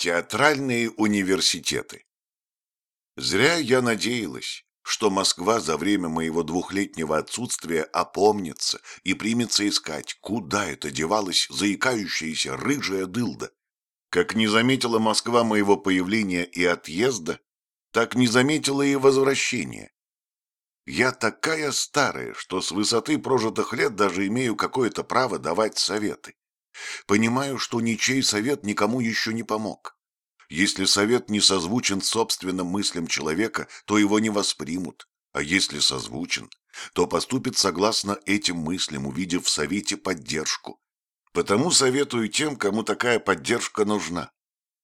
Театральные университеты. Зря я надеялась, что Москва за время моего двухлетнего отсутствия опомнится и примется искать, куда это девалась заикающаяся рыжая дылда. Как не заметила Москва моего появления и отъезда, так не заметила и возвращения. Я такая старая, что с высоты прожитых лет даже имею какое-то право давать советы. Понимаю, что ничей совет никому еще не помог. Если совет не созвучен собственным мыслям человека, то его не воспримут, а если созвучен, то поступит согласно этим мыслям, увидев в совете поддержку. Потому советую тем, кому такая поддержка нужна.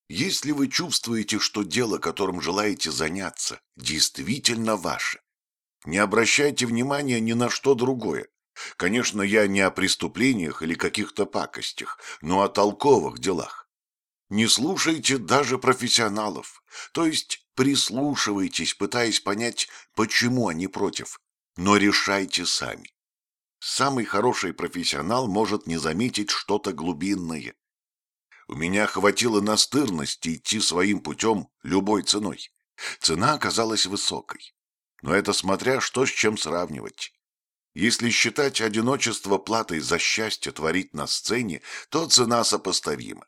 Если вы чувствуете, что дело, которым желаете заняться, действительно ваше, не обращайте внимания ни на что другое. Конечно, я не о преступлениях или каких-то пакостях, но о толковых делах. Не слушайте даже профессионалов, то есть прислушивайтесь, пытаясь понять, почему они против, но решайте сами. Самый хороший профессионал может не заметить что-то глубинное. У меня хватило настырности идти своим путем любой ценой. Цена оказалась высокой. Но это смотря что с чем сравнивать. Если считать одиночество платой за счастье творить на сцене, то цена сопоставима.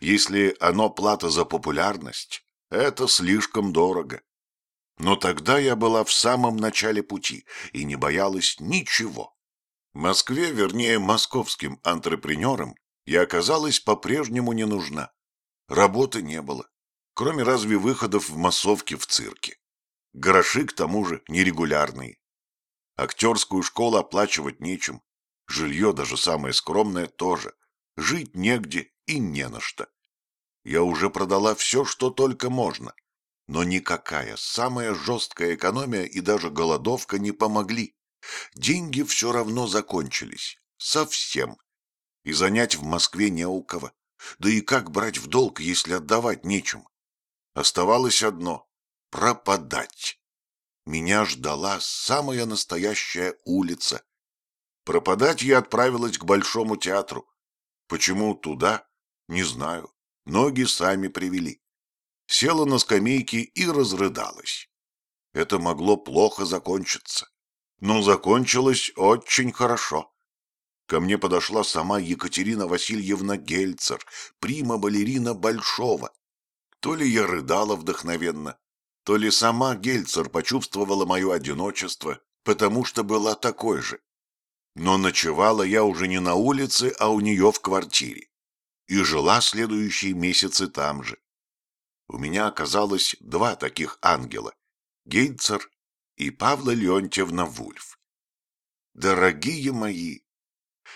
Если оно плата за популярность, это слишком дорого. Но тогда я была в самом начале пути и не боялась ничего. Москве, вернее, московским антрепренерам, я оказалась по-прежнему не нужна. Работы не было, кроме разве выходов в массовке в цирке. Гроши, к тому же, нерегулярные. Актерскую школу оплачивать нечем. Жилье, даже самое скромное, тоже. Жить негде и не на что. Я уже продала все, что только можно. Но никакая самая жесткая экономия и даже голодовка не помогли. Деньги все равно закончились. Совсем. И занять в Москве не у кого. Да и как брать в долг, если отдавать нечем? Оставалось одно — пропадать. Меня ждала самая настоящая улица. Пропадать я отправилась к Большому театру. Почему туда? Не знаю. Ноги сами привели. Села на скамейке и разрыдалась. Это могло плохо закончиться. Но закончилось очень хорошо. Ко мне подошла сама Екатерина Васильевна Гельцер, прима-балерина Большого. То ли я рыдала вдохновенно, то ли сама Гельцер почувствовала мое одиночество, потому что была такой же. Но ночевала я уже не на улице, а у нее в квартире. И жила следующие месяцы там же. У меня оказалось два таких ангела — Гельцер и Павла Леонтьевна Вульф. Дорогие мои,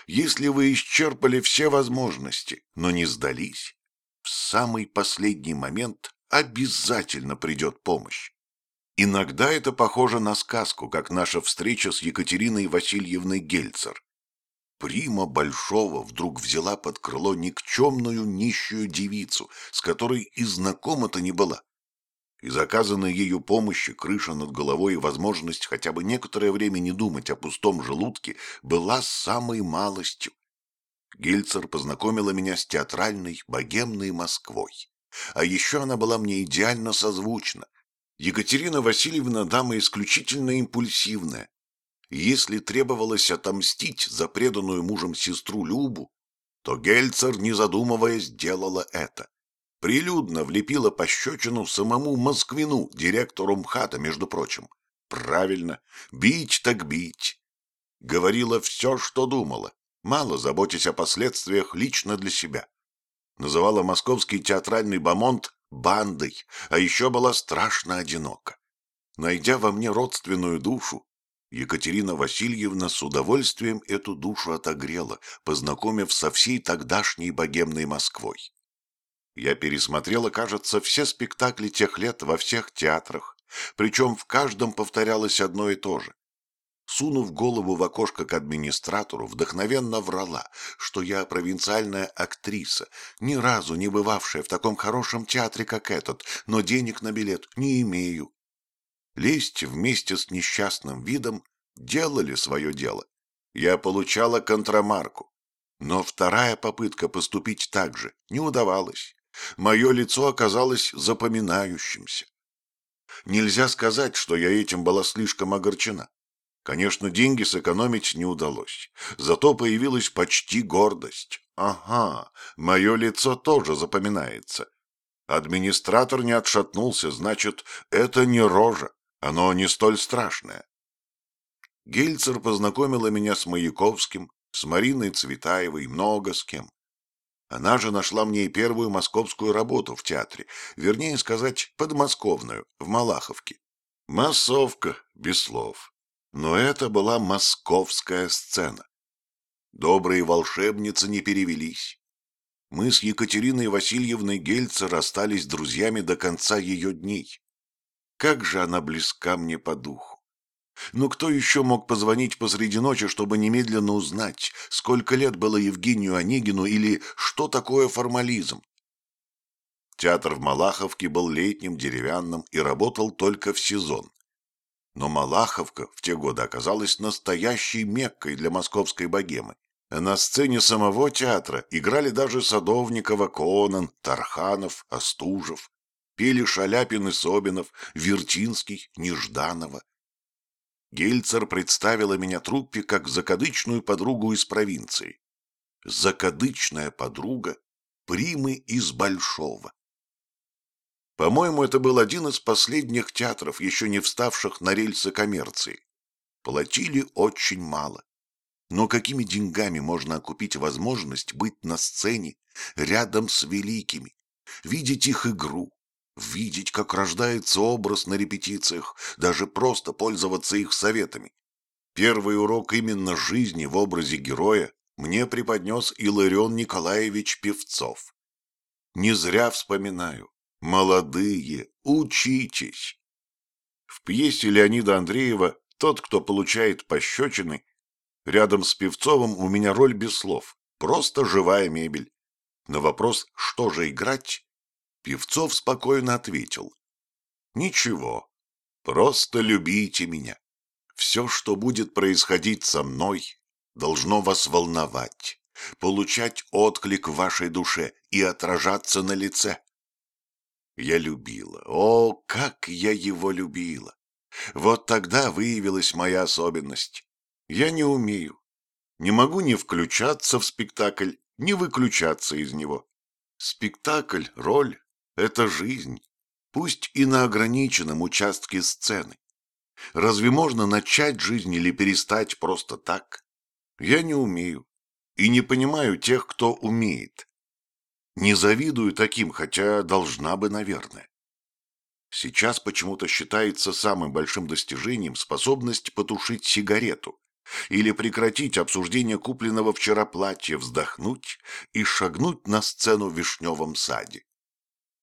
если вы исчерпали все возможности, но не сдались, в самый последний момент обязательно придет помощь. Иногда это похоже на сказку, как наша встреча с Екатериной Васильевной Гельцер. Прима Большого вдруг взяла под крыло никчемную нищую девицу, с которой и знакома-то не была. И заказанная ею помощи, крыша над головой и возможность хотя бы некоторое время не думать о пустом желудке была самой малостью. Гельцер познакомила меня с театральной богемной Москвой. А еще она была мне идеально созвучна. Екатерина Васильевна дама исключительно импульсивная. Если требовалось отомстить за преданную мужем сестру Любу, то Гельцер, не задумываясь, делала это. Прилюдно влепила пощечину самому Москвину, директору МХАТа, между прочим. Правильно, бить так бить. Говорила все, что думала, мало заботясь о последствиях лично для себя называла московский театральный бомонд бандой, а еще была страшно одинока. Найдя во мне родственную душу, Екатерина Васильевна с удовольствием эту душу отогрела, познакомив со всей тогдашней богемной Москвой. Я пересмотрела, кажется, все спектакли тех лет во всех театрах, причем в каждом повторялось одно и то же. Сунув голову в окошко к администратору, вдохновенно врала, что я провинциальная актриса, ни разу не бывавшая в таком хорошем театре, как этот, но денег на билет не имею. Лезть вместе с несчастным видом делали свое дело. Я получала контрамарку. Но вторая попытка поступить так же не удавалась. Мое лицо оказалось запоминающимся. Нельзя сказать, что я этим была слишком огорчена. Конечно, деньги сэкономить не удалось. Зато появилась почти гордость. Ага, мое лицо тоже запоминается. Администратор не отшатнулся, значит, это не рожа, оно не столь страшное. Гельцер познакомила меня с Маяковским, с Мариной Цветаевой, много с кем. Она же нашла мне и первую московскую работу в театре, вернее сказать, подмосковную, в Малаховке. Массовка, без слов. Но это была московская сцена. Добрые волшебницы не перевелись. Мы с Екатериной Васильевной Гельцер расстались друзьями до конца ее дней. Как же она близка мне по духу. Но кто еще мог позвонить посреди ночи, чтобы немедленно узнать, сколько лет было Евгению Онегину или что такое формализм? Театр в Малаховке был летним, деревянным и работал только в сезон. Но Малаховка в те годы оказалась настоящей меккой для московской богемы. На сцене самого театра играли даже Садовникова, Конан, Тарханов, Остужев. Пели Шаляпин и Собинов, Вертинский, Нежданова. Гельцер представила меня труппе как закадычную подругу из провинции. Закадычная подруга Примы из Большого. По-моему, это был один из последних театров, еще не вставших на рельсы коммерции. Платили очень мало. Но какими деньгами можно окупить возможность быть на сцене рядом с великими, видеть их игру, видеть, как рождается образ на репетициях, даже просто пользоваться их советами? Первый урок именно жизни в образе героя мне преподнес Иларион Николаевич Певцов. Не зря вспоминаю. Молодые, учитесь. В пьесе Леонида Андреева «Тот, кто получает пощечины» рядом с Певцовым у меня роль без слов, просто живая мебель. На вопрос «что же играть?» Певцов спокойно ответил. «Ничего, просто любите меня. Все, что будет происходить со мной, должно вас волновать, получать отклик в вашей душе и отражаться на лице. Я любила. О, как я его любила! Вот тогда выявилась моя особенность. Я не умею. Не могу ни включаться в спектакль, ни выключаться из него. Спектакль, роль — это жизнь, пусть и на ограниченном участке сцены. Разве можно начать жизнь или перестать просто так? Я не умею и не понимаю тех, кто умеет. Не завидую таким, хотя должна бы, наверное. Сейчас почему-то считается самым большим достижением способность потушить сигарету или прекратить обсуждение купленного вчера платья, вздохнуть и шагнуть на сцену в вишневом саде.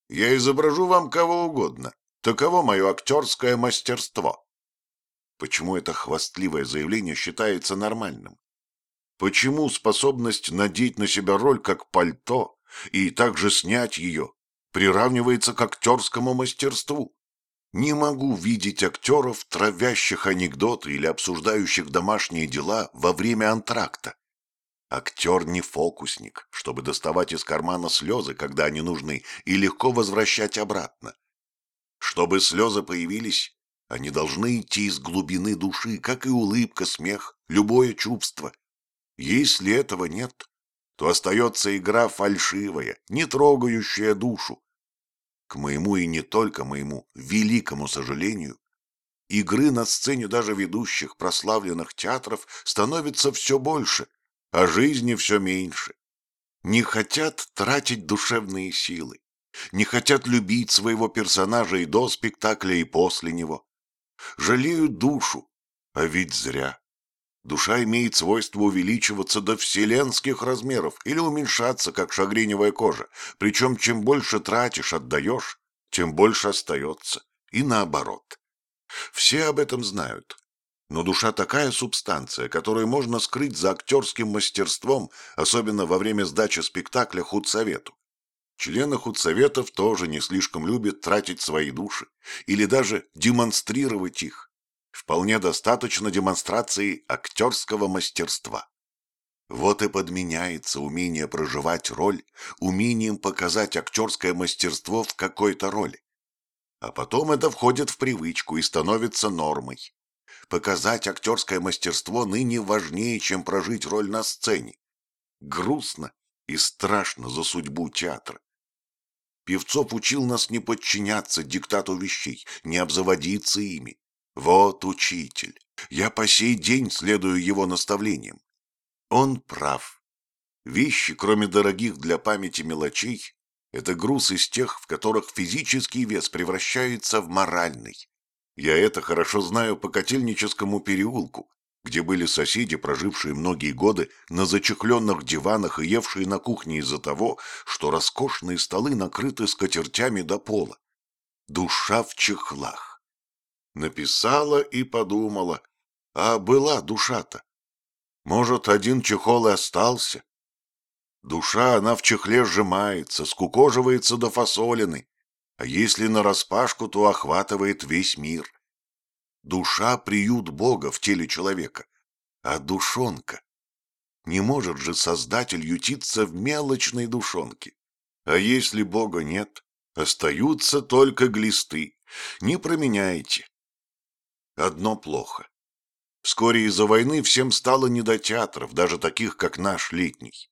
Я изображу вам кого угодно. Таково мое актерское мастерство. Почему это хвастливое заявление считается нормальным? Почему способность надеть на себя роль как пальто и также снять ее, приравнивается к актерскому мастерству. Не могу видеть актеров, травящих анекдоты или обсуждающих домашние дела во время антракта. Актер не фокусник, чтобы доставать из кармана слезы, когда они нужны, и легко возвращать обратно. Чтобы слезы появились, они должны идти из глубины души, как и улыбка, смех, любое чувство. Если этого нет, то остается игра фальшивая, не трогающая душу. К моему и не только моему великому сожалению, игры на сцене даже ведущих прославленных театров становится все больше, а жизни все меньше. Не хотят тратить душевные силы, не хотят любить своего персонажа и до спектакля, и после него. Жалеют душу, а ведь зря. Душа имеет свойство увеличиваться до вселенских размеров или уменьшаться, как шагреневая кожа. Причем, чем больше тратишь, отдаешь, тем больше остается. И наоборот. Все об этом знают. Но душа такая субстанция, которую можно скрыть за актерским мастерством, особенно во время сдачи спектакля худсовету. Члены худсоветов тоже не слишком любят тратить свои души или даже демонстрировать их. Вполне достаточно демонстрации актерского мастерства. Вот и подменяется умение проживать роль умением показать актерское мастерство в какой-то роли. А потом это входит в привычку и становится нормой. Показать актерское мастерство ныне важнее, чем прожить роль на сцене. Грустно и страшно за судьбу театра. Певцов учил нас не подчиняться диктату вещей, не обзаводиться ими. Вот учитель. Я по сей день следую его наставлениям. Он прав. Вещи, кроме дорогих для памяти мелочей, это груз из тех, в которых физический вес превращается в моральный. Я это хорошо знаю по Котельническому переулку, где были соседи, прожившие многие годы на зачехленных диванах и евшие на кухне из-за того, что роскошные столы накрыты скатертями до пола. Душа в чехлах. Написала и подумала, а была душа-то. Может, один чехол и остался? Душа, она в чехле сжимается, скукоживается до фасолины, а если нараспашку, то охватывает весь мир. Душа — приют Бога в теле человека, а душонка. Не может же Создатель ютиться в мелочной душонке. А если Бога нет, остаются только глисты. Не променяйте. Одно плохо. Вскоре из-за войны всем стало не до театров, даже таких, как наш летний.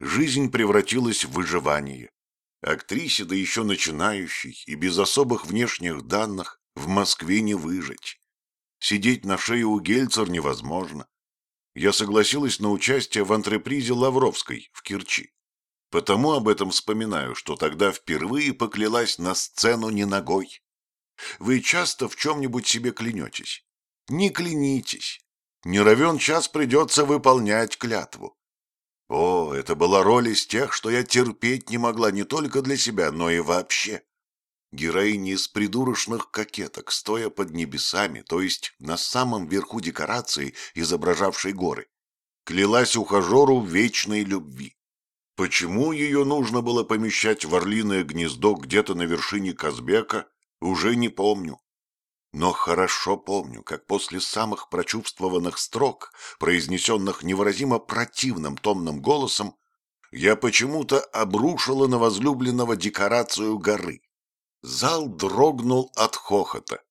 Жизнь превратилась в выживание. Актрисе, да еще начинающей, и без особых внешних данных, в Москве не выжить. Сидеть на шее у Гельцер невозможно. Я согласилась на участие в антрепризе Лавровской в Керчи. Потому об этом вспоминаю, что тогда впервые поклялась на сцену не ногой. Вы часто в чем-нибудь себе клянетесь. Не клянитесь. Не равен час придется выполнять клятву. О, это была роль из тех, что я терпеть не могла не только для себя, но и вообще. Героини из придурочных кокеток, стоя под небесами, то есть на самом верху декорации, изображавшей горы, клялась ухажеру вечной любви. Почему ее нужно было помещать в орлиное гнездо где-то на вершине Казбека, уже не помню. Но хорошо помню, как после самых прочувствованных строк, произнесенных невыразимо противным томным голосом, я почему-то обрушила на возлюбленного декорацию горы. Зал дрогнул от хохота.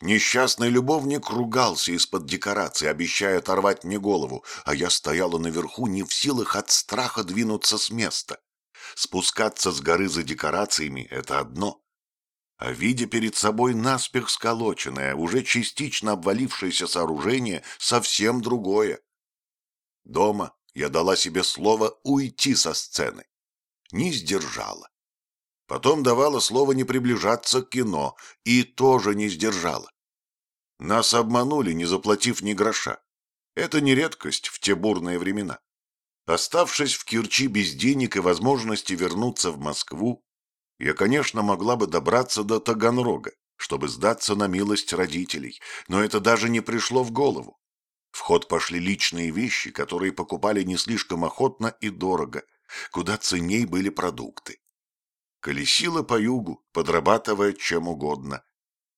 Несчастный любовник ругался из-под декорации, обещая оторвать мне голову, а я стояла наверху не в силах от страха двинуться с места. Спускаться с горы за декорациями — это одно, видя перед собой наспех сколоченное, уже частично обвалившееся сооружение, совсем другое. Дома я дала себе слово уйти со сцены. Не сдержала. Потом давала слово не приближаться к кино, и тоже не сдержала. Нас обманули, не заплатив ни гроша. Это не редкость в те бурные времена. Оставшись в Кирчи без денег и возможности вернуться в Москву, я, конечно, могла бы добраться до Таганрога, чтобы сдаться на милость родителей, но это даже не пришло в голову. В ход пошли личные вещи, которые покупали не слишком охотно и дорого, куда ценней были продукты. Колесила по югу, подрабатывая чем угодно.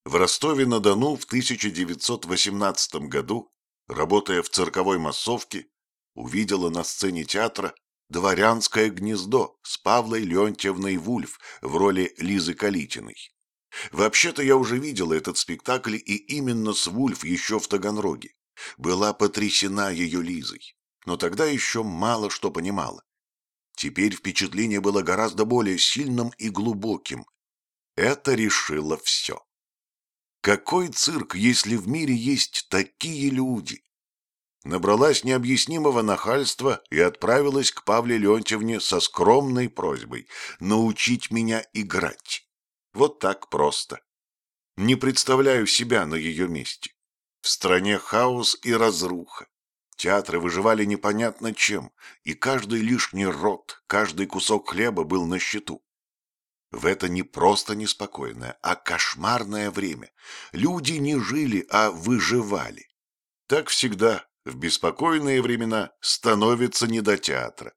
В Ростове-на-Дону в 1918 году, работая в цирковой массовке, увидела на сцене театра «Дворянское гнездо» с Павлой Леонтьевной Вульф в роли Лизы Калитиной. Вообще-то я уже видела этот спектакль и именно с Вульф еще в Таганроге. Была потрясена ее Лизой, но тогда еще мало что понимала. Теперь впечатление было гораздо более сильным и глубоким. Это решило все. Какой цирк, если в мире есть такие люди? Набралась необъяснимого нахальства и отправилась к Павле Леонтьевне со скромной просьбой научить меня играть. Вот так просто. Не представляю себя на ее месте. В стране хаос и разруха. Театры выживали непонятно чем, и каждый лишний рот, каждый кусок хлеба был на счету. В это не просто неспокойное, а кошмарное время. Люди не жили, а выживали. Так всегда, в беспокойные времена становится не до театра.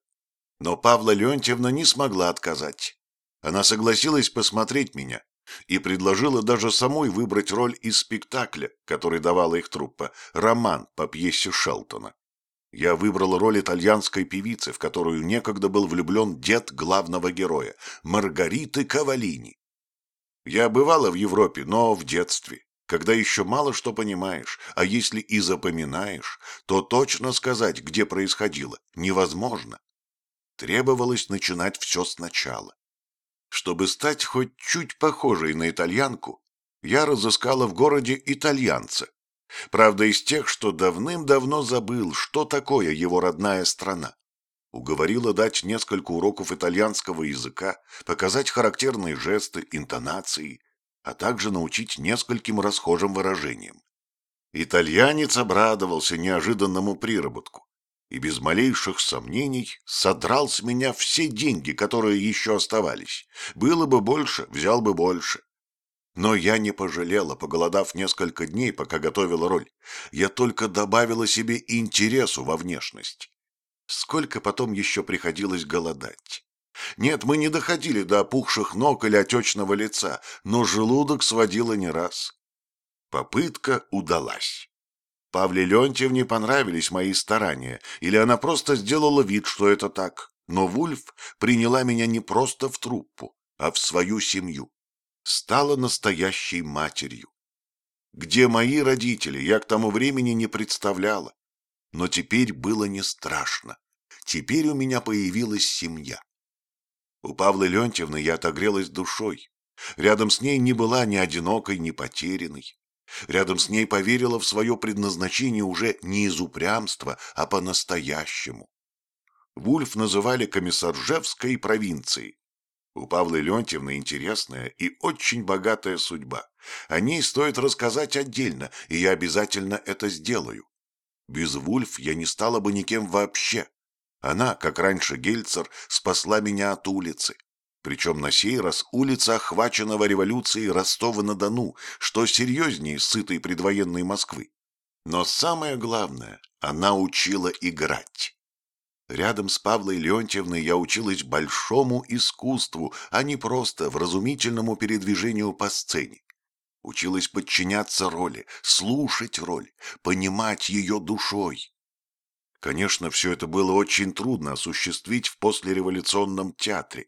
Но Павла Леонтьевна не смогла отказать. Она согласилась посмотреть меня и предложила даже самой выбрать роль из спектакля, который давала их труппа, роман по пьесе Шелтона. Я выбрал роль итальянской певицы, в которую некогда был влюблен дед главного героя, Маргариты Кавалини. Я бывала в Европе, но в детстве, когда еще мало что понимаешь, а если и запоминаешь, то точно сказать, где происходило, невозможно. Требовалось начинать все сначала. Чтобы стать хоть чуть похожей на итальянку, я разыскала в городе итальянца. Правда, из тех, что давным-давно забыл, что такое его родная страна. Уговорила дать несколько уроков итальянского языка, показать характерные жесты, интонации, а также научить нескольким расхожим выражениям. Итальянец обрадовался неожиданному приработку и без малейших сомнений содрал с меня все деньги, которые еще оставались. Было бы больше, взял бы больше. Но я не пожалела, поголодав несколько дней, пока готовила роль. Я только добавила себе интересу во внешность. Сколько потом еще приходилось голодать. Нет, мы не доходили до опухших ног или отечного лица, но желудок сводило не раз. Попытка удалась. Павле Леонтьевне понравились мои старания, или она просто сделала вид, что это так. Но Вульф приняла меня не просто в труппу, а в свою семью стала настоящей матерью. Где мои родители, я к тому времени не представляла. Но теперь было не страшно. Теперь у меня появилась семья. У Павлы Леонтьевны я отогрелась душой. Рядом с ней не была ни одинокой, ни потерянной. Рядом с ней поверила в свое предназначение уже не из упрямства, а по-настоящему. Вульф называли комиссаржевской провинцией, у Павлы Леонтьевны интересная и очень богатая судьба. О ней стоит рассказать отдельно, и я обязательно это сделаю. Без Вульф я не стала бы никем вообще. Она, как раньше Гельцер, спасла меня от улицы. Причем на сей раз улица охваченного революцией Ростова-на-Дону, что серьезнее сытой предвоенной Москвы. Но самое главное, она учила играть. Рядом с Павлой Леонтьевной я училась большому искусству, а не просто вразумительному передвижению по сцене. Училась подчиняться роли, слушать роль, понимать ее душой. Конечно, все это было очень трудно осуществить в послереволюционном театре,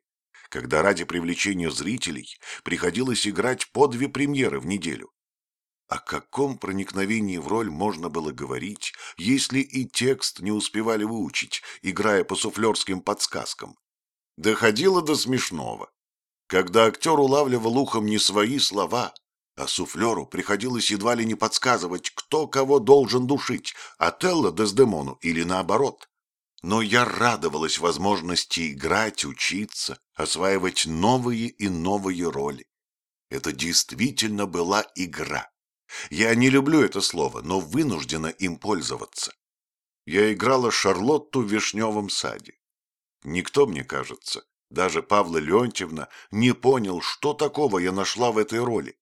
когда ради привлечения зрителей приходилось играть по две премьеры в неделю. О каком проникновении в роль можно было говорить, если и текст не успевали выучить, играя по суфлерским подсказкам? Доходило до смешного. Когда актер улавливал ухом не свои слова, а суфлеру приходилось едва ли не подсказывать, кто кого должен душить, Отелло Дездемону или наоборот. Но я радовалась возможности играть, учиться, осваивать новые и новые роли. Это действительно была игра. Я не люблю это слово, но вынуждена им пользоваться. Я играла Шарлотту в Вишневом саде. Никто, мне кажется, даже Павла Леонтьевна, не понял, что такого я нашла в этой роли.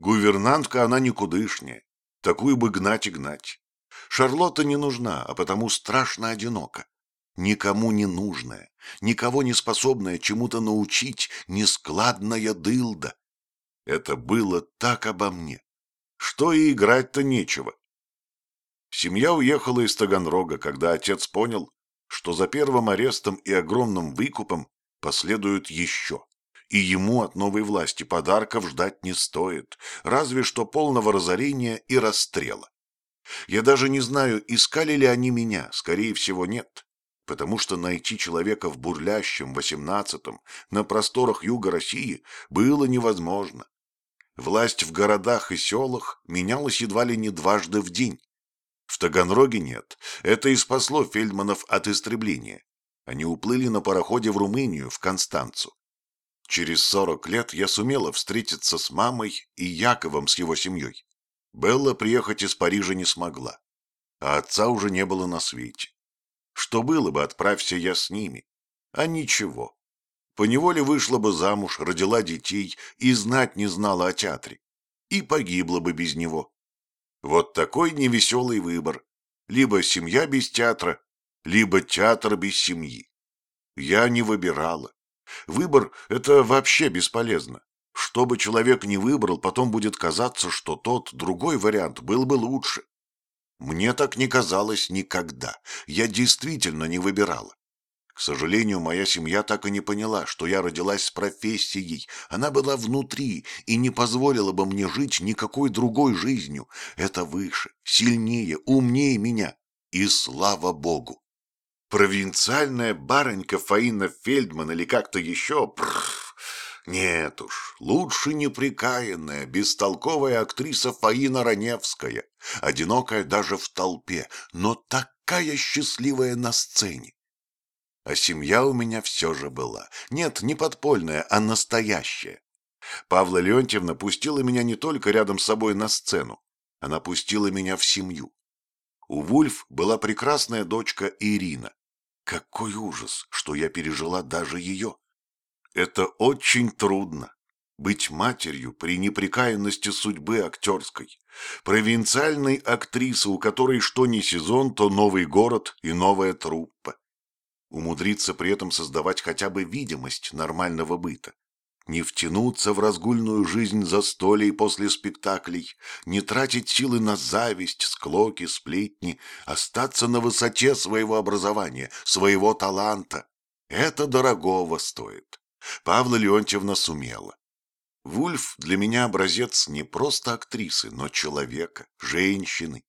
Гувернантка она никудышняя, такую бы гнать и гнать. Шарлотта не нужна, а потому страшно одинока. Никому не нужная, никого не способная чему-то научить, нескладная дылда. Это было так обо мне что и играть-то нечего. Семья уехала из Таганрога, когда отец понял, что за первым арестом и огромным выкупом последуют еще. И ему от новой власти подарков ждать не стоит, разве что полного разорения и расстрела. Я даже не знаю, искали ли они меня, скорее всего, нет, потому что найти человека в бурлящем восемнадцатом на просторах юга России было невозможно. Власть в городах и селах менялась едва ли не дважды в день. В Таганроге нет. Это и спасло Фельдманов от истребления. Они уплыли на пароходе в Румынию, в Констанцу. Через сорок лет я сумела встретиться с мамой и Яковом с его семьей. Белла приехать из Парижа не смогла, а отца уже не было на свете. Что было бы, отправься я с ними. А ничего, поневоле вышла бы замуж, родила детей и знать не знала о театре. И погибла бы без него. Вот такой невеселый выбор. Либо семья без театра, либо театр без семьи. Я не выбирала. Выбор — это вообще бесполезно. Что бы человек ни выбрал, потом будет казаться, что тот, другой вариант был бы лучше. Мне так не казалось никогда. Я действительно не выбирала. К сожалению, моя семья так и не поняла, что я родилась с профессией. Она была внутри и не позволила бы мне жить никакой другой жизнью. Это выше, сильнее, умнее меня. И слава богу! Провинциальная барынька Фаина Фельдман или как-то еще... Прррр, нет уж, лучше неприкаянная, бестолковая актриса Фаина Раневская, одинокая даже в толпе, но такая счастливая на сцене. А семья у меня все же была. Нет, не подпольная, а настоящая. Павла Леонтьевна пустила меня не только рядом с собой на сцену, она пустила меня в семью. У Вульф была прекрасная дочка Ирина. Какой ужас, что я пережила даже ее. Это очень трудно. Быть матерью при непрекаянности судьбы актерской, провинциальной актрисы, у которой что ни сезон, то новый город и новая труппа. Умудриться при этом создавать хотя бы видимость нормального быта. Не втянуться в разгульную жизнь застолий после спектаклей, не тратить силы на зависть, склоки, сплетни, остаться на высоте своего образования, своего таланта. Это дорогого стоит. Павла Леонтьевна сумела. Вульф для меня образец не просто актрисы, но человека, женщины.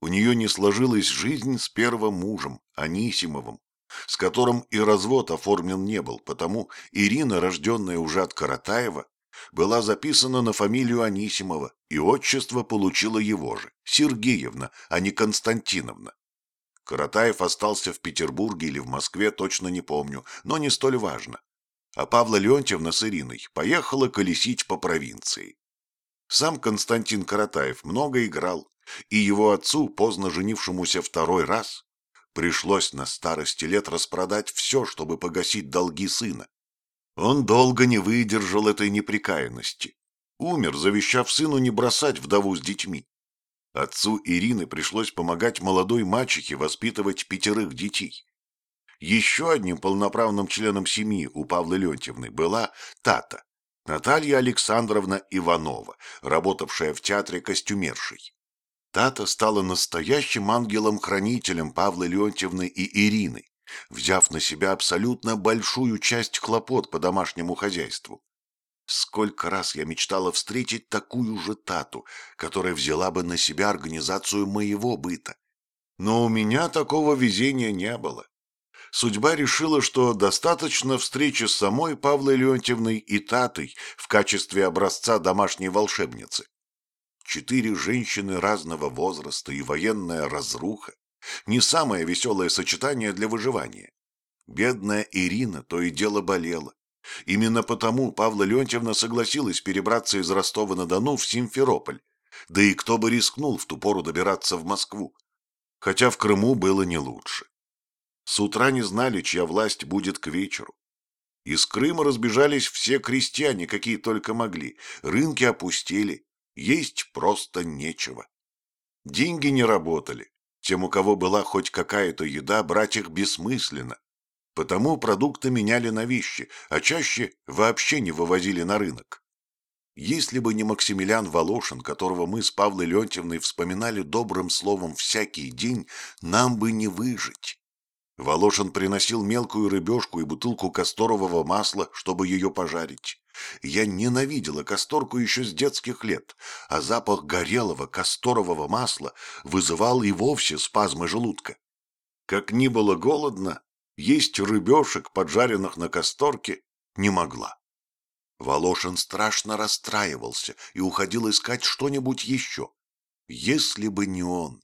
У нее не сложилась жизнь с первым мужем, Анисимовым, с которым и развод оформлен не был, потому Ирина, рожденная уже от Каратаева, была записана на фамилию Анисимова, и отчество получила его же, Сергеевна, а не Константиновна. Каратаев остался в Петербурге или в Москве, точно не помню, но не столь важно а Павла Леонтьевна с Ириной поехала колесить по провинции. Сам Константин Каратаев много играл, и его отцу, поздно женившемуся второй раз, пришлось на старости лет распродать все, чтобы погасить долги сына. Он долго не выдержал этой неприкаянности. Умер, завещав сыну не бросать вдову с детьми. Отцу Ирины пришлось помогать молодой мачехе воспитывать пятерых детей. Еще одним полноправным членом семьи у Павлы Леонтьевны была Тата, Наталья Александровна Иванова, работавшая в театре костюмершей. Тата стала настоящим ангелом-хранителем Павлы Леонтьевны и Ирины, взяв на себя абсолютно большую часть хлопот по домашнему хозяйству. Сколько раз я мечтала встретить такую же Тату, которая взяла бы на себя организацию моего быта. Но у меня такого везения не было судьба решила, что достаточно встречи с самой Павлой Леонтьевной и Татой в качестве образца домашней волшебницы. Четыре женщины разного возраста и военная разруха – не самое веселое сочетание для выживания. Бедная Ирина то и дело болела. Именно потому Павла Леонтьевна согласилась перебраться из Ростова-на-Дону в Симферополь. Да и кто бы рискнул в ту пору добираться в Москву. Хотя в Крыму было не лучше. С утра не знали, чья власть будет к вечеру. Из Крыма разбежались все крестьяне, какие только могли. Рынки опустели. Есть просто нечего. Деньги не работали. Тем, у кого была хоть какая-то еда, брать их бессмысленно. Потому продукты меняли на вещи, а чаще вообще не вывозили на рынок. Если бы не Максимилиан Волошин, которого мы с Павлой Леонтьевной вспоминали добрым словом всякий день, нам бы не выжить. Волошин приносил мелкую рыбешку и бутылку касторового масла, чтобы ее пожарить. Я ненавидела касторку еще с детских лет, а запах горелого касторового масла вызывал и вовсе спазмы желудка. Как ни было голодно, есть рыбешек, поджаренных на касторке, не могла. Волошин страшно расстраивался и уходил искать что-нибудь еще. Если бы не он,